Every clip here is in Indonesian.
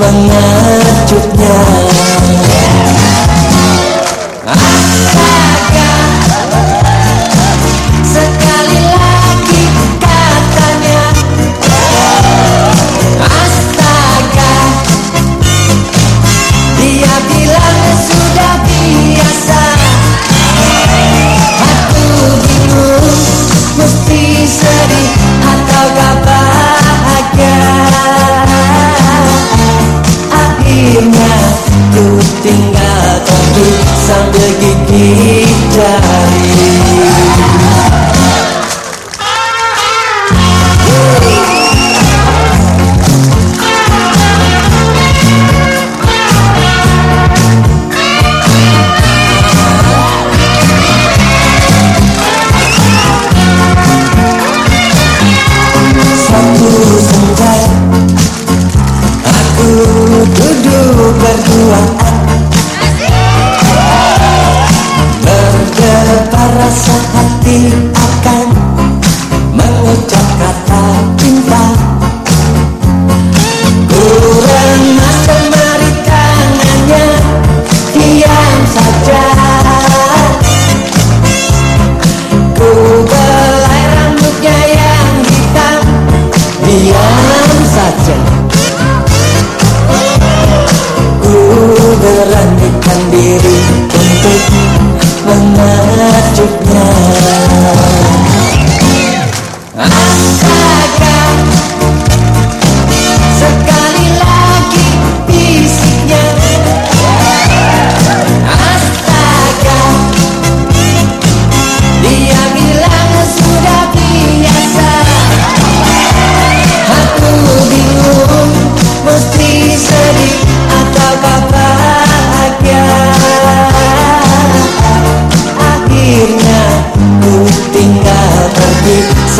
Mga akhirnya ku tinggalkan ku sambil gigi jari.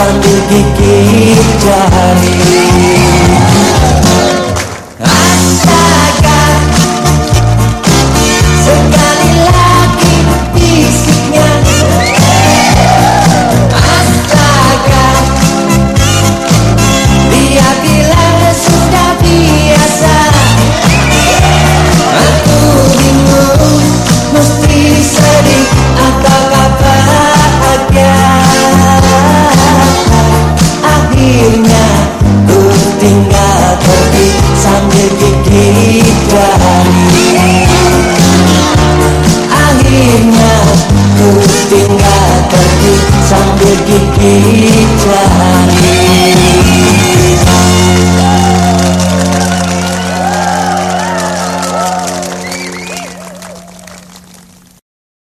Sambil gigit jari could be beat